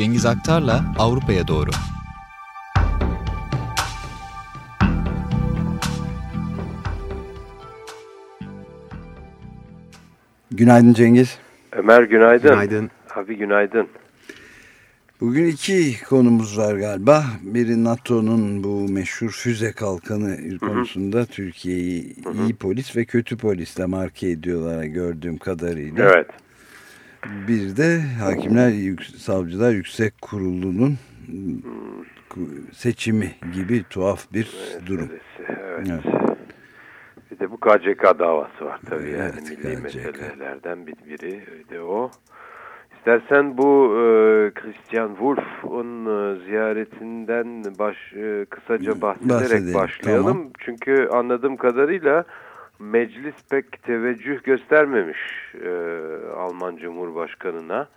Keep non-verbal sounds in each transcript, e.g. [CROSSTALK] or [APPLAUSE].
Cengiz Aktar'la Avrupa'ya doğru. Günaydın Cengiz. Ömer günaydın. Günaydın. Abi günaydın. Bugün iki konumuz var galiba. Biri NATO'nun bu meşhur füze kalkanı konusunda Türkiye'yi iyi polis ve kötü polisle marke ediyorlar gördüğüm kadarıyla. Evet. Bir de Hakimler Savcılar Yüksek Kurulu'nun seçimi gibi tuhaf bir evet, durum. Evet. evet. Bir de bu KCK davası var tabii yani evet, milli KCK. meselelerden bir biri de o. İstersen bu e, Christian Wolff'un e, ziyaretinden baş e, kısaca bahsederek Bahsedelim. başlayalım. Tamam. Çünkü anladığım kadarıyla meclis pek teveccüh göstermemiş e, Alman Cumhurbaşkanı'na.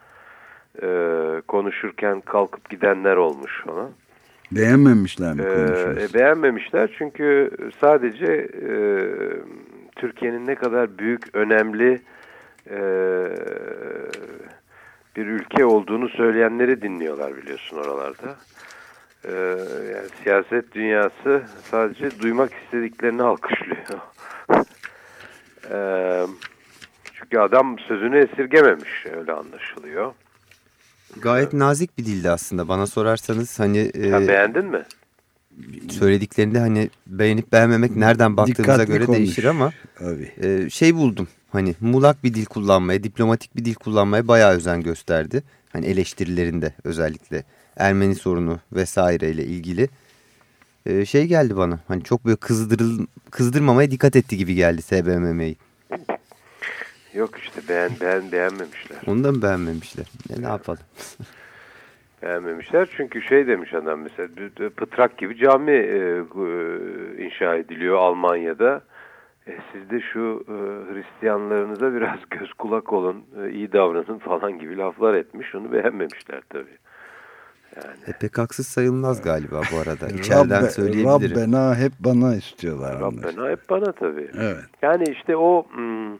E, konuşurken kalkıp gidenler olmuş ona. Beğenmemişler mi konuşması? E, beğenmemişler çünkü sadece e, Türkiye'nin ne kadar büyük, önemli e, bir ülke olduğunu söyleyenleri dinliyorlar biliyorsun oralarda. Ee, yani siyaset dünyası sadece duymak istediklerini alkışlıyor. [LAUGHS] ee, çünkü adam sözünü esirgememiş öyle anlaşılıyor. Gayet nazik bir dildi aslında bana sorarsanız hani. Sen e, beğendin mi? Söylediklerinde hani beğenip beğenmemek nereden baktığınıza Dikkatli göre konuş. değişir ama e, şey buldum hani mulak bir dil kullanmaya, diplomatik bir dil kullanmaya bayağı özen gösterdi. Hani eleştirilerinde özellikle Ermeni sorunu vesaireyle ilgili ee, şey geldi bana. Hani çok böyle kızdırıl, kızdırmamaya dikkat etti gibi geldi SBMM'yi. Yok işte beğen, beğen, beğenmemişler. Onu da mı beğenmemişler? E, ne yapalım? [LAUGHS] beğenmemişler çünkü şey demiş adam mesela pıtrak gibi cami e, e, inşa ediliyor Almanya'da. E, siz de şu e, Hristiyanlarınıza biraz [LAUGHS] göz kulak olun, e, iyi davranın falan gibi laflar etmiş. Onu beğenmemişler tabii. Yani. E pek haksız sayılmaz galiba bu arada. [LAUGHS] İçeriden Rabbe, söyleyebilirim. Rabbena hep bana istiyorlar. Rabbena hep bana tabii. Evet. Yani işte o hmm,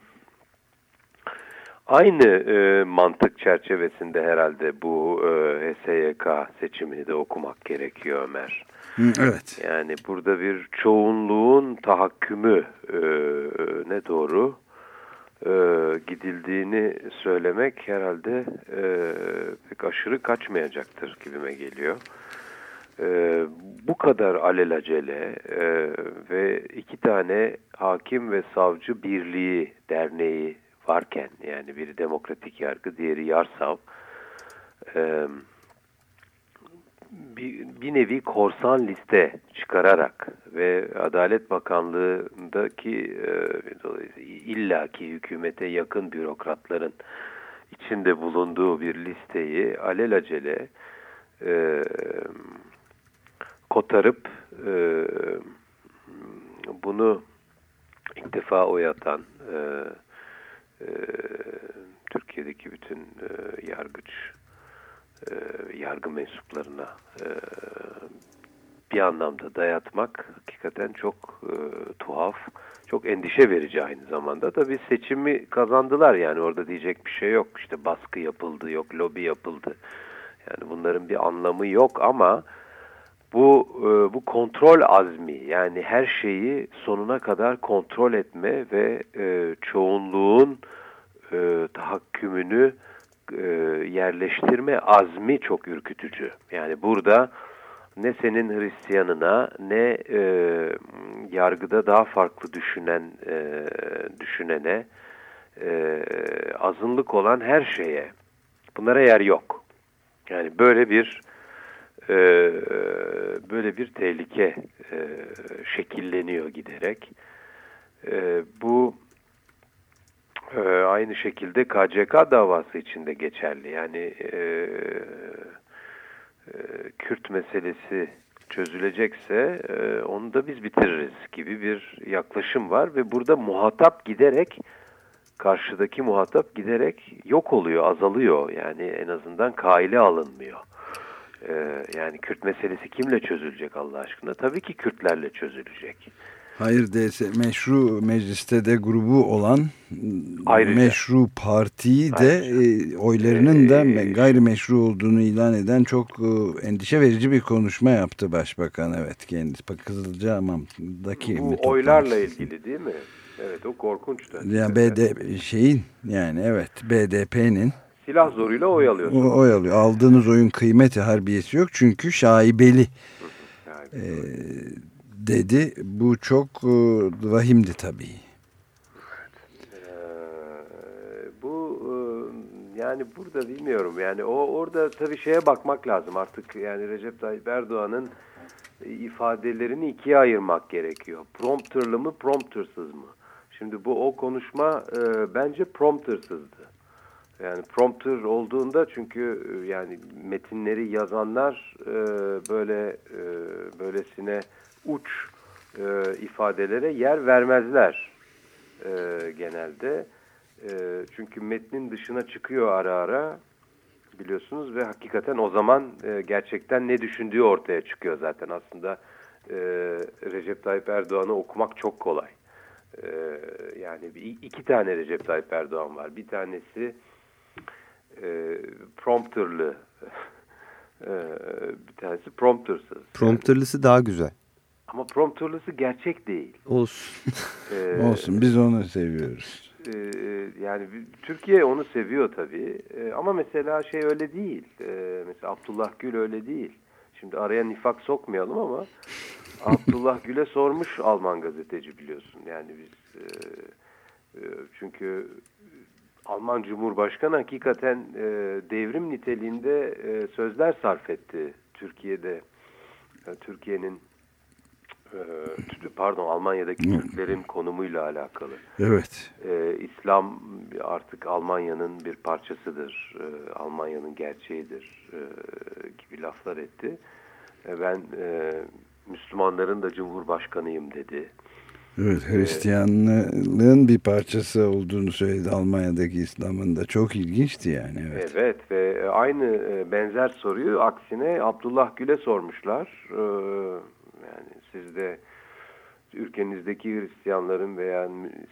aynı e, mantık çerçevesinde herhalde bu e, HSYK seçimini de okumak gerekiyor Ömer. Evet. Yani burada bir çoğunluğun tahakkümü e, ne doğru e, gidildiğini söylemek herhalde e, pek aşırı kaçmayacaktır gibime geliyor. E, bu kadar alelacele e, ve iki tane hakim ve savcı birliği derneği varken yani biri demokratik yargı diğeri yarsav e, bir, bir nevi korsan liste çıkararak ve Adalet Bakanlığı'ndaki e, illaki hükümete yakın bürokratların içinde bulunduğu bir listeyi alelacele e, kotarıp e, bunu ilk defa oyatan e, e, Türkiye'deki bütün e, yargıç e, yargı mensuplarına e, bir anlamda dayatmak hakikaten çok e, tuhaf, çok endişe verici aynı zamanda. Tabii seçimi kazandılar yani orada diyecek bir şey yok. İşte baskı yapıldı, yok lobi yapıldı. Yani bunların bir anlamı yok ama bu bu kontrol azmi yani her şeyi sonuna kadar kontrol etme ve çoğunluğun e, tahakkümünü yerleştirme azmi çok ürkütücü. Yani burada ne senin Hristiyanına ne e, yargıda daha farklı düşünen e, düşünene e, azınlık olan her şeye bunlara yer yok. Yani böyle bir e, böyle bir tehlike e, şekilleniyor giderek. E, bu e, aynı şekilde KCK davası içinde geçerli. Yani e, e, Kürt meselesi çözülecekse e, onu da biz bitiririz gibi bir yaklaşım var ve burada muhatap giderek karşıdaki muhatap giderek yok oluyor, azalıyor. Yani en azından kaile alınmıyor. Ee, yani Kürt meselesi kimle çözülecek Allah aşkına? Tabii ki Kürtlerle çözülecek. Hayır DS meşru mecliste de grubu olan Ayrıca. meşru partiyi de e, oylarının da gayrimeşru olduğunu ilan eden çok e, endişe verici bir konuşma yaptı başbakan evet kendisi Kızılcahamam'daki bu oylarla ilgili değil mi? Evet o korkunç da. Yani BD şeyin yani evet BDP'nin silah zoruyla oy alıyorsunuz. Oy alıyor. Aldığınız oyun kıymeti harbiyesi yok çünkü şaibeli. Ee, dedi. Bu çok e, vahimdi tabii. Ee, bu e, yani burada bilmiyorum yani o orada tabii şeye bakmak lazım artık yani Recep Tayyip Erdoğan'ın ifadelerini ikiye ayırmak gerekiyor. Prompterlı mı promptersız mı? Şimdi bu o konuşma e, bence promptersızdı. Yani prompter olduğunda çünkü e, yani metinleri yazanlar e, böyle e, böylesine uç e, ifadelere yer vermezler e, genelde. E, çünkü metnin dışına çıkıyor ara ara biliyorsunuz ve hakikaten o zaman e, gerçekten ne düşündüğü ortaya çıkıyor zaten aslında e, Recep Tayyip Erdoğan'ı okumak çok kolay. E, yani iki tane Recep Tayyip Erdoğan var. Bir tanesi e, prompterlı [LAUGHS] e, bir tanesi promptersız. Prompterlısı daha güzel. Ama prompterlısı gerçek değil. Olsun. [LAUGHS] ee, Olsun biz onu seviyoruz. E, yani Türkiye onu seviyor tabii. E, ama mesela şey öyle değil. E, mesela Abdullah Gül öyle değil. Şimdi araya nifak sokmayalım ama [LAUGHS] Abdullah Gül'e sormuş Alman gazeteci biliyorsun. Yani biz e, e, çünkü Alman Cumhurbaşkanı hakikaten e, devrim niteliğinde e, sözler sarf etti Türkiye'de. E, Türkiye'nin pardon Almanya'daki Türklerin konumuyla alakalı. Evet. E, İslam artık Almanya'nın bir parçasıdır. E, Almanya'nın gerçeğidir e, gibi laflar etti. E, ben e, Müslümanların da Cumhurbaşkanıyım dedi. Evet, Hristiyanlığın bir parçası olduğunu söyledi Almanya'daki İslam'ın da. Çok ilginçti yani. Evet, evet ve aynı e, benzer soruyu aksine Abdullah Gül'e sormuşlar. E, yani siz de ülkenizdeki Hristiyanların veya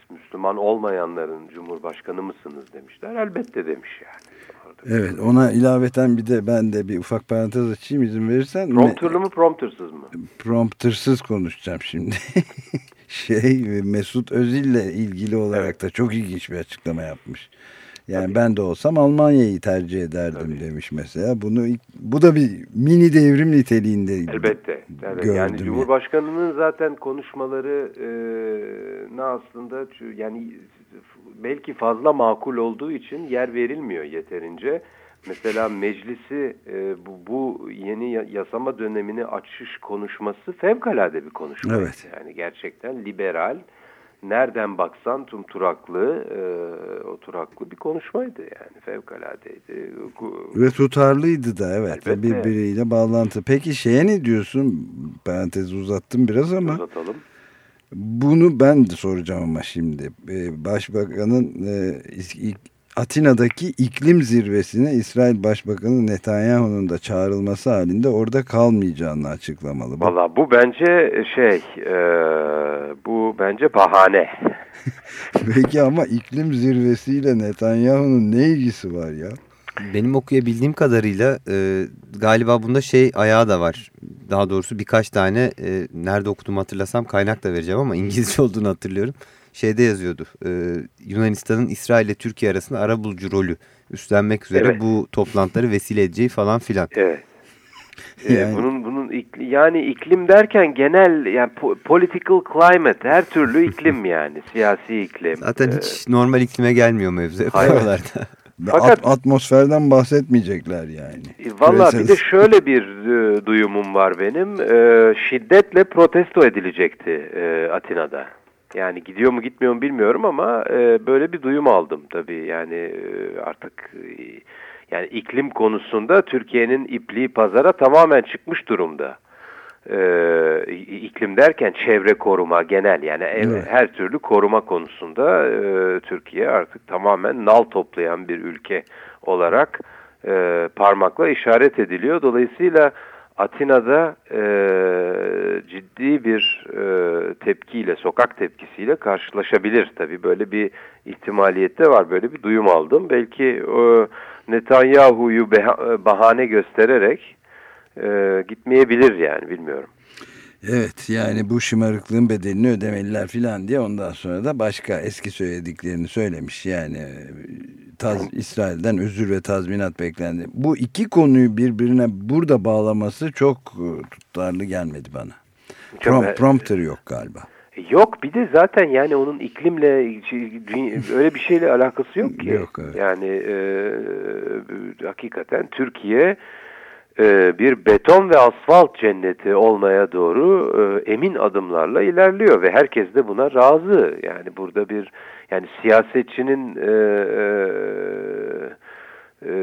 Müslüman olmayanların Cumhurbaşkanı mısınız demişler. Elbette demiş yani. Evet ona ilaveten bir de ben de bir ufak parantez açayım izin verirsen. Prompterlı mı promptersız mı? Promptersız konuşacağım şimdi. [LAUGHS] şey Mesut Özil ile ilgili olarak da çok ilginç bir açıklama yapmış. Yani Tabii. ben de olsam Almanya'yı tercih ederdim Tabii. demiş mesela. Bunu bu da bir mini devrim niteliğinde. Elbette. Evet. Yani Cumhurbaşkanının zaten konuşmaları e, ne aslında yani belki fazla makul olduğu için yer verilmiyor yeterince. Mesela meclisi e, bu, bu yeni yasama dönemini açış konuşması fevkalade bir konuşma. Evet. Yani gerçekten liberal, nereden baksan tüm turaklı, e, oturaklı bir konuşmaydı yani fevkaladeydi. Ve tutarlıydı da evet Elbette. birbiriyle bağlantı. Peki şeye ne diyorsun? Parantezi uzattım biraz ama. Uzatalım. Bunu ben de soracağım ama şimdi. Ee, başbakanın e, Atina'daki iklim zirvesine İsrail Başbakanı Netanyahu'nun da çağrılması halinde orada kalmayacağını açıklamalı. Valla bu bence şey, e, bu bence bahane. [LAUGHS] Peki ama iklim zirvesiyle Netanyahu'nun ne ilgisi var ya? Benim okuyabildiğim kadarıyla e, galiba bunda şey ayağı da var. Daha doğrusu birkaç tane e, nerede okudum hatırlasam kaynak da vereceğim ama İngilizce [LAUGHS] olduğunu hatırlıyorum. Şeyde yazıyordu e, Yunanistan'ın İsrail ile Türkiye arasında arabulucu rolü üstlenmek üzere evet. bu toplantıları vesile edeceği falan filan. Evet. Ee, yani. bunun bunun yani iklim derken genel yani political climate her türlü iklim [LAUGHS] yani siyasi iklim. Zaten ee, hiç normal iklime gelmiyor mevzu hep [LAUGHS] Fakat At atmosferden bahsetmeyecekler yani. E, Valla bir de şöyle bir e, duyumum var benim. E, şiddetle protesto edilecekti e, Atina'da. Yani gidiyor mu gitmiyor mu bilmiyorum ama e, böyle bir duyum aldım tabii. Yani e, artık e, yani iklim konusunda Türkiye'nin ipliği pazara tamamen çıkmış durumda e, iklim derken çevre koruma genel yani evet. her türlü koruma konusunda e, Türkiye artık tamamen nal toplayan bir ülke olarak e, parmakla işaret ediliyor. Dolayısıyla Atina'da e, ciddi bir e, tepkiyle, sokak tepkisiyle karşılaşabilir. Tabii böyle bir ihtimaliyette var, böyle bir duyum aldım. Belki e, Netanyahu'yu bahane göstererek e, gitmeyebilir yani bilmiyorum. Evet yani bu şımarıklığın bedelini ödemeliler filan diye ondan sonra da başka eski söylediklerini söylemiş. Yani taz, İsrail'den özür ve tazminat beklendi. Bu iki konuyu birbirine burada bağlaması çok e, tutarlı gelmedi bana. Prom, prompter yok galiba. Yok bir de zaten yani onun iklimle öyle bir şeyle alakası yok ki. Yok, evet. Yani e, hakikaten Türkiye e, bir beton ve asfalt cenneti olmaya doğru e, emin adımlarla ilerliyor ve herkes de buna razı. Yani burada bir yani siyasetçinin e, e, e,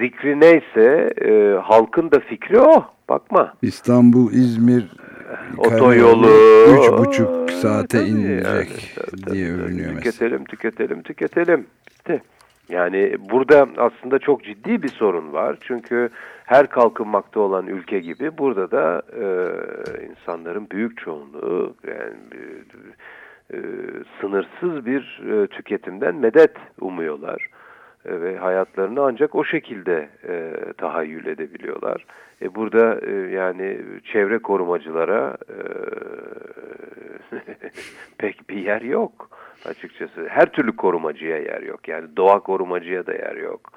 zikri neyse e, halkın da fikri o. Bakma. İstanbul, İzmir otoyolu üç buçuk saate tabii, inecek yani, diye övünüyor mesela. Tüketelim, tüketelim, tüketelim. De. Yani burada aslında çok ciddi bir sorun var. Çünkü her kalkınmakta olan ülke gibi burada da e, insanların büyük çoğunluğu yani e, sınırsız bir e, tüketimden medet umuyorlar. E, ve hayatlarını ancak o şekilde e, tahayyül edebiliyorlar. E, burada e, yani çevre korumacılara e, [LAUGHS] pek bir yer yok açıkçası. Her türlü korumacıya yer yok. Yani doğa korumacıya da yer yok.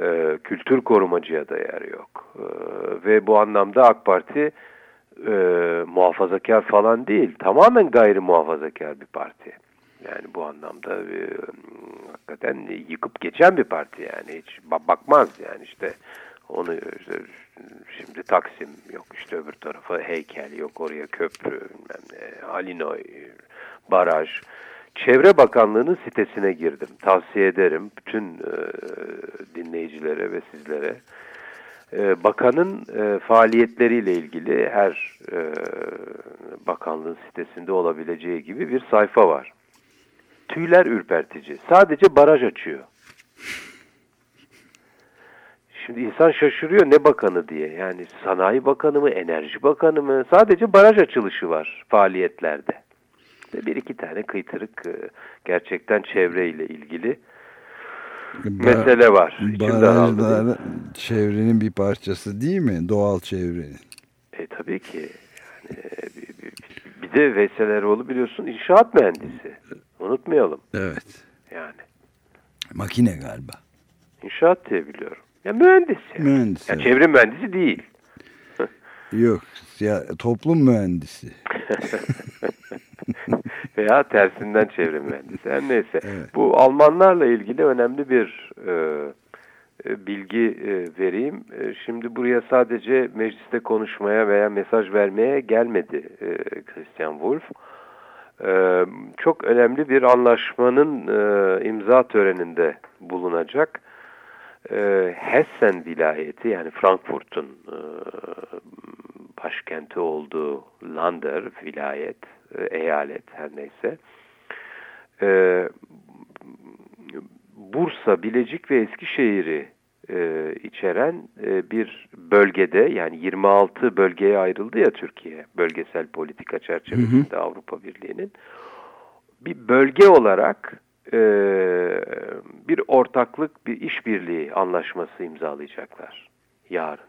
E, kültür korumacıya da yer yok. E, ve bu anlamda AK Parti e, muhafazakar falan değil. Tamamen gayri muhafazakar bir parti. Yani bu anlamda e, hakikaten yıkıp geçen bir parti yani hiç bakmaz yani işte onu işte, şimdi Taksim yok işte öbür tarafa heykel yok oraya köprü bilmem ne Halinoy baraj Çevre Bakanlığı'nın sitesine girdim. Tavsiye ederim bütün e, dinleyicilere ve sizlere. E, bakanın e, faaliyetleriyle ilgili her e, bakanlığın sitesinde olabileceği gibi bir sayfa var. Tüyler ürpertici. Sadece baraj açıyor. Şimdi insan şaşırıyor ne bakanı diye. Yani sanayi bakanı mı, enerji bakanı mı? Sadece baraj açılışı var faaliyetlerde. Ve bir iki tane kıytırık e, gerçekten çevreyle ilgili ba mesele var. Barajlar çevrenin bir parçası değil mi? Doğal çevrenin. E tabii ki. Yani, bir, de Veysel Eroğlu biliyorsun inşaat mühendisi. Unutmayalım. Evet. Yani. Makine galiba. İnşaat diye biliyorum. Ya mühendis. Yani. Mühendis. Ya çevre mühendisi değil. [LAUGHS] Yok. Ya, toplum mühendisi. [LAUGHS] Veya tersinden çevre mühendisi. Her neyse. Evet. Bu Almanlarla ilgili önemli bir e, bilgi e, vereyim. E, şimdi buraya sadece mecliste konuşmaya veya mesaj vermeye gelmedi e, Christian Wolff. E, çok önemli bir anlaşmanın e, imza töreninde bulunacak. E, Hessen vilayeti yani Frankfurt'un e, başkenti olduğu Lander vilayet, e, eyalet her neyse. E, Bursa, Bilecik ve Eskişehir'i e, içeren e, bir bölgede yani 26 bölgeye ayrıldı ya Türkiye bölgesel politika çerçevesinde hı hı. Avrupa Birliği'nin bir bölge olarak e, bir ortaklık bir işbirliği anlaşması imzalayacaklar yarın.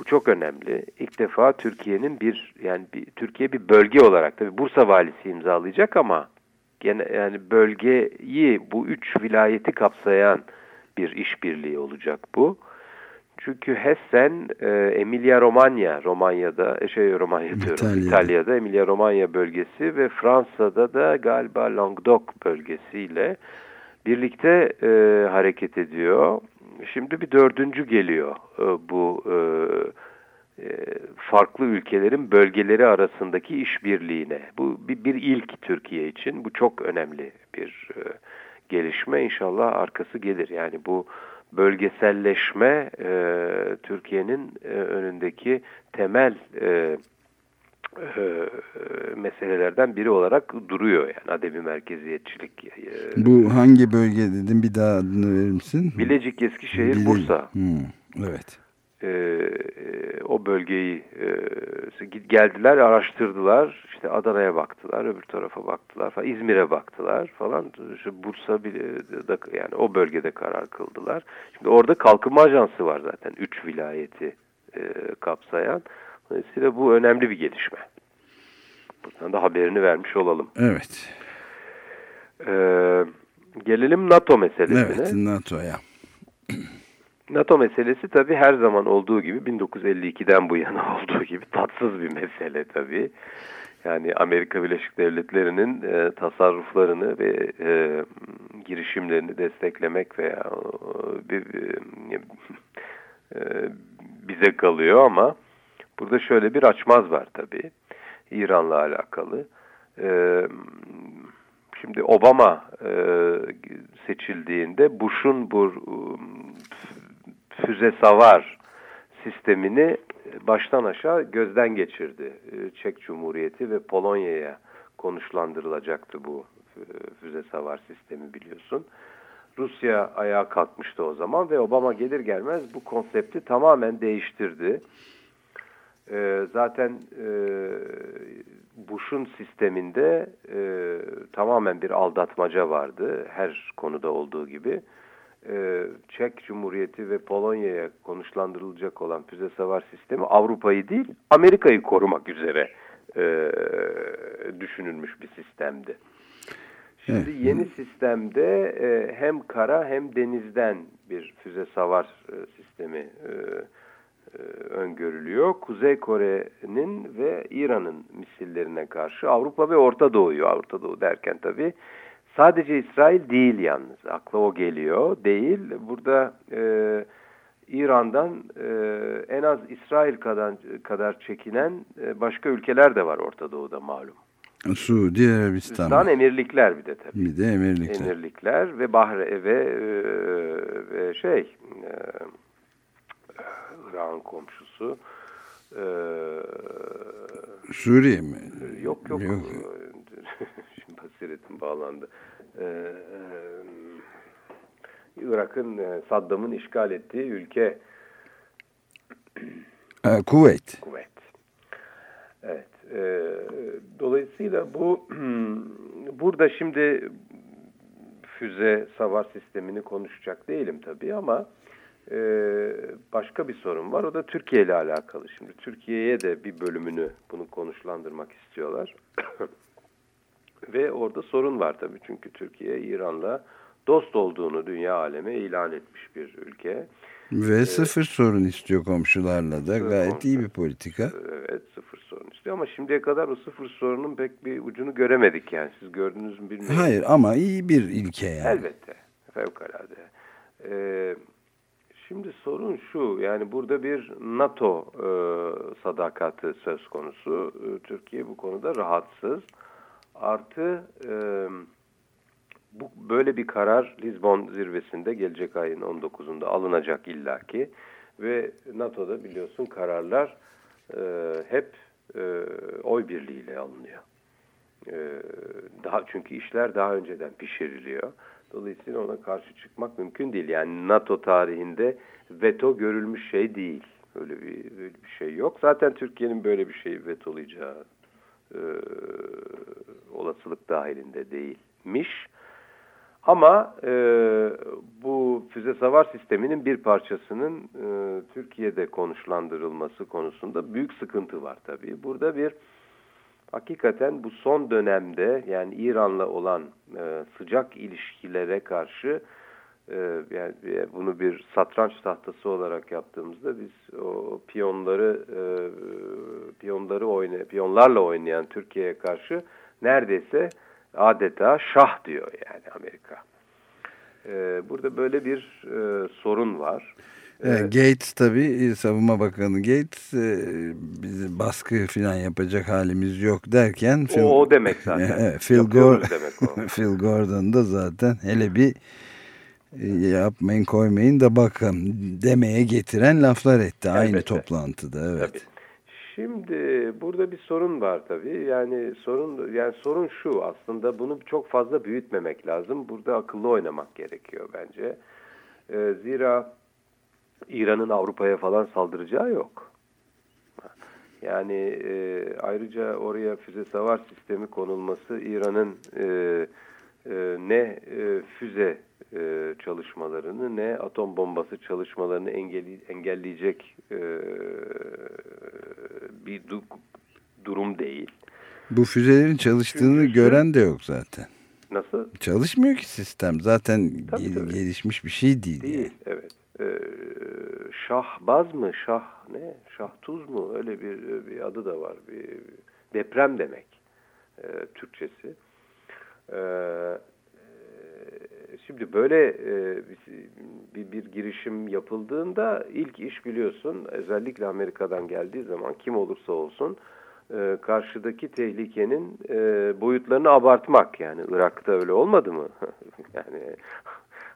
Bu çok önemli. İlk defa Türkiye'nin bir yani bir, Türkiye bir bölge olarak tabi Bursa valisi imzalayacak ama gene yani bölgeyi bu üç vilayeti kapsayan bir işbirliği olacak bu. Çünkü Hessen, e, Emilia Romagna, Romanya'da, e, şey Romanya diyorum, İtalya. İtalya'da Emilia Romagna bölgesi ve Fransa'da da galiba Languedoc bölgesiyle birlikte e, hareket ediyor. Şimdi bir dördüncü geliyor e, bu e, e, farklı ülkelerin bölgeleri arasındaki işbirliğine. Bu bir, bir ilk Türkiye için. Bu çok önemli bir e, gelişme. İnşallah arkası gelir. Yani bu bölgeselleşme e, Türkiye'nin e, önündeki temel e, e, meselelerden biri olarak duruyor yani adebi merkeziyetçilik. E, Bu hangi bölge dedim bir daha adını verir misin? Bilecik, Eskişehir, Bilecik. Bursa. Hmm, evet. E, o bölgeyi e, geldiler, araştırdılar. İşte Adana'ya baktılar, öbür tarafa baktılar falan. İzmir'e baktılar falan. İşte Bursa bile da, yani o bölgede karar kıldılar. Şimdi orada kalkınma ajansı var zaten. Üç vilayeti e, kapsayan. Dolayısıyla bu önemli bir gelişme. Buradan da haberini vermiş olalım. Evet. Ee, gelelim NATO meselesine. Evet, NATO'ya. [CLEARS THROAT] NATO meselesi tabii her zaman olduğu gibi 1952'den bu yana [LAUGHS] olduğu gibi tatsız bir mesele tabii. Yani Amerika Birleşik Devletleri'nin e, tasarruflarını ve e, girişimlerini desteklemek veya e, e, bize kalıyor ama burada şöyle bir açmaz var tabii İran'la alakalı. E, şimdi Obama e, seçildiğinde Bush'un bu füze savar sistemini baştan aşağı gözden geçirdi. Ee, Çek Cumhuriyeti ve Polonya'ya konuşlandırılacaktı bu e, füze savar sistemi biliyorsun. Rusya ayağa kalkmıştı o zaman ve Obama gelir gelmez bu konsepti tamamen değiştirdi. Ee, zaten e, Bush'un sisteminde e, tamamen bir aldatmaca vardı her konuda olduğu gibi e, Çek Cumhuriyeti ve Polonya'ya konuşlandırılacak olan füze savar sistemi Avrupa'yı değil Amerika'yı korumak üzere e, düşünülmüş bir sistemdi. Şimdi yeni sistemde e, hem kara hem denizden bir füze savar e, sistemi e, e, öngörülüyor. Kuzey Kore'nin ve İran'ın misillerine karşı Avrupa ve Orta Doğu'yu, Orta Doğu derken tabii Sadece İsrail değil yalnız. Akla o geliyor. Değil. Burada e, İran'dan e, en az İsrail kadar, kadar çekinen e, başka ülkeler de var Orta Doğu'da malum. Suudi Arabistan. Arabistan emirlikler bir de tabii. Bir de emirlikler. Emirlikler ve Bahre ve, e, ve şey e, Irak'ın komşusu. E, Suriye mi? Yok yok. yok. [LAUGHS] Basiretim bağlandı. Ee, e, Irak'ın e, Saddam'ın işgal ettiği ülke [CLEARS THROAT] e, Kuveyt. Kuveyt. Evet. E, dolayısıyla bu [CLEARS THROAT] burada şimdi füze savar sistemini konuşacak değilim tabii ama e, başka bir sorun var. O da Türkiye ile alakalı. Şimdi Türkiye'ye de bir bölümünü bunu konuşlandırmak istiyorlar. [CLEARS THROAT] Ve orada sorun var tabii çünkü Türkiye İran'la dost olduğunu dünya aleme ilan etmiş bir ülke. Ve ee, sıfır sorun istiyor komşularla da gayet komşu. iyi bir politika. Evet sıfır sorun istiyor ama şimdiye kadar o sıfır sorunun pek bir ucunu göremedik yani siz gördünüz mü bilmiyorum. Hayır ama iyi bir ilke yani. Elbette fevkalade. Ee, şimdi sorun şu yani burada bir NATO e, sadakati söz konusu. Türkiye bu konuda rahatsız. Artı e, bu böyle bir karar Lisbon zirvesinde gelecek ayın 19'unda alınacak illaki ve NATO'da biliyorsun kararlar e, hep e, oy birliğiyle alınıyor. E, daha çünkü işler daha önceden pişiriliyor. Dolayısıyla ona karşı çıkmak mümkün değil. Yani NATO tarihinde veto görülmüş şey değil. Öyle bir, öyle bir şey yok. Zaten Türkiye'nin böyle bir şeyi vetolayacağı e, olasılık dahilinde değilmiş. Ama e, bu füze savar sisteminin bir parçasının e, Türkiye'de konuşlandırılması konusunda büyük sıkıntı var tabii. Burada bir hakikaten bu son dönemde yani İran'la olan e, sıcak ilişkilere karşı yani bunu bir satranç tahtası olarak yaptığımızda biz o piyonları e, piyonları oynay piyonlarla oynayan Türkiye'ye karşı neredeyse adeta şah diyor yani Amerika. Ee, burada böyle bir e, sorun var. Evet, Gates tabii Savunma Bakanı Gates e, bizi baskı falan yapacak halimiz yok derken Phil, o, o demek [LAUGHS] zaten. Phil, Gordon, [LAUGHS] Phil Gordon da zaten hele bir e, yapmayın koymayın da bakın demeye getiren laflar etti Elbette. aynı toplantıda evet. Tabii. Şimdi burada bir sorun var tabii. Yani sorun yani sorun şu aslında bunu çok fazla büyütmemek lazım. Burada akıllı oynamak gerekiyor bence. Ee, zira İran'ın Avrupa'ya falan saldıracağı yok. Yani e, ayrıca oraya füze savar sistemi konulması İran'ın e, e, ne e, füze e, çalışmalarını ne atom bombası çalışmalarını engelleyecek e, bir du durum değil. Bu füzelerin çalıştığını Çünkü, gören de yok zaten. Nasıl? Çalışmıyor ki sistem. Zaten tabii, tabii. gelişmiş bir şey değil. Değil, yani. evet. Ee, şahbaz mı? Şah ne? Şahtuz mu? Öyle bir bir adı da var. Bir deprem demek. E, Türkçesi. Ee, şimdi böyle e, bir, girişim yapıldığında ilk iş biliyorsun özellikle Amerika'dan geldiği zaman kim olursa olsun e, karşıdaki tehlikenin e, boyutlarını abartmak yani Irak'ta öyle olmadı mı? [LAUGHS] yani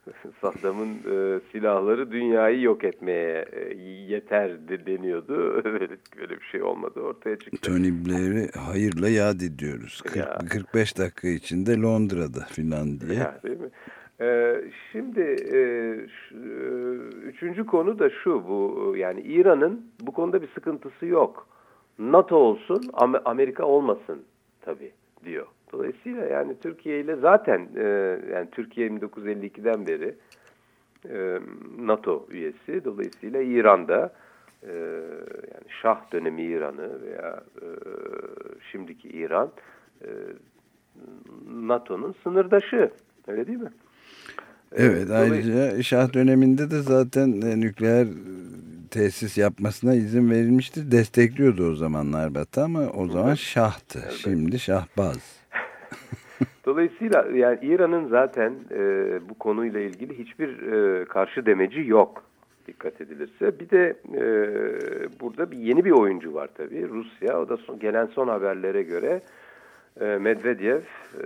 [LAUGHS] Saddam'ın e, silahları dünyayı yok etmeye e, yeter de, deniyordu. [LAUGHS] Öyle, böyle bir şey olmadı ortaya çıktı. Tony Blair'i hayırla yad ediyoruz. [LAUGHS] 40, ya. 45 dakika içinde Londra'da filan diye. Ya, değil mi? Ee, şimdi e, şu, e, üçüncü konu da şu bu yani İran'ın bu konuda bir sıkıntısı yok. NATO olsun Amerika olmasın tabii diyor. Dolayısıyla yani Türkiye ile zaten e, yani Türkiye 1952'den beri e, NATO üyesi. Dolayısıyla İran'da e, yani Şah dönemi İran'ı veya e, şimdiki İran e, NATO'nun sınırdaşı. Öyle değil mi? Evet ayrıca Şah döneminde de zaten e, nükleer tesis yapmasına izin verilmişti. Destekliyordu o zamanlar Batı ama o zaman Şah'tı. Evet. Şimdi Şahbaz. [LAUGHS] Dolayısıyla yani İran'ın zaten e, bu konuyla ilgili hiçbir e, karşı demeci yok dikkat edilirse. Bir de e, burada bir yeni bir oyuncu var tabii Rusya. O da son, gelen son haberlere göre e, Medvedev e,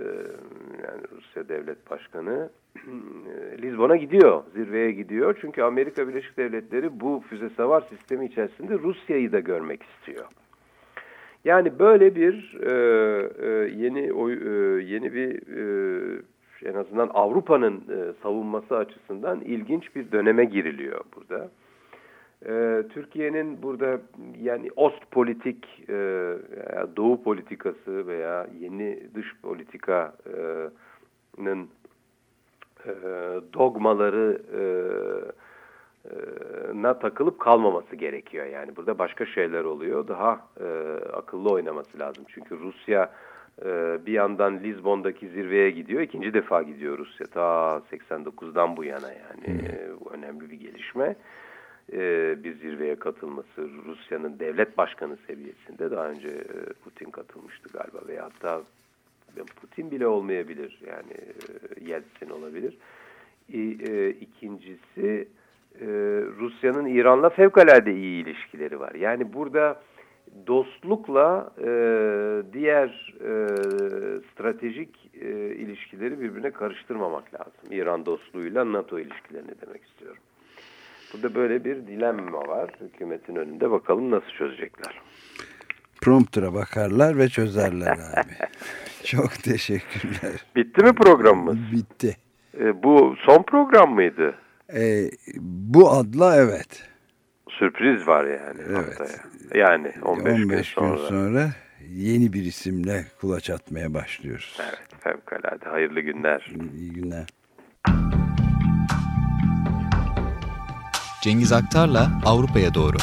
yani Rusya Devlet Başkanı e, Lizbon'a gidiyor, zirveye gidiyor. Çünkü Amerika Birleşik Devletleri bu füze savar sistemi içerisinde Rusya'yı da görmek istiyor. Yani böyle bir e, e, yeni oy, e, yeni bir e, en azından Avrupa'nın e, savunması açısından ilginç bir döneme giriliyor burada. E, Türkiye'nin burada yani Ost politik, e, Doğu politikası veya yeni dış politikanın e, dogmaları e, na takılıp kalmaması gerekiyor. Yani burada başka şeyler oluyor. Daha e, akıllı oynaması lazım. Çünkü Rusya e, bir yandan Lizbon'daki zirveye gidiyor. ikinci defa gidiyor Rusya. Ta 89'dan bu yana yani. E, bu önemli bir gelişme. E, bir zirveye katılması Rusya'nın devlet başkanı seviyesinde. Daha önce e, Putin katılmıştı galiba. Veya hatta Putin bile olmayabilir. Yani e, Yeltsin olabilir. E, e, ikincisi e, Rusya'nın İran'la fevkalade iyi ilişkileri var. Yani burada dostlukla e, diğer e, stratejik e, ilişkileri birbirine karıştırmamak lazım. İran dostluğuyla NATO ilişkilerini demek istiyorum. Burada böyle bir dilemma var hükümetin önünde. Bakalım nasıl çözecekler. Prompter'a bakarlar ve çözerler abi. [LAUGHS] Çok teşekkürler. Bitti mi programımız? Bitti. E, bu son program mıydı? E, bu adla evet. Sürpriz var yani. Evet. Haftaya. Yani 15, 15 gün, sonra. gün sonra yeni bir isimle kulaç atmaya başlıyoruz. Evet fevkalade. Hayırlı günler. İyi günler. Cengiz Aktar'la Avrupa'ya doğru.